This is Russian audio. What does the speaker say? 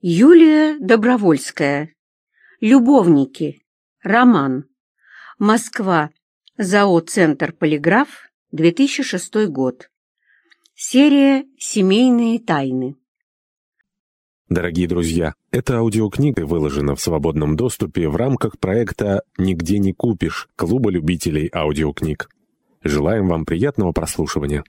Юлия Добровольская. Любовники. Роман. Москва. ЗАО «Центр Полиграф», 2006 год. Серия «Семейные тайны». Дорогие друзья, эта аудиокнига выложена в свободном доступе в рамках проекта «Нигде не купишь» Клуба любителей аудиокниг. Желаем вам приятного прослушивания.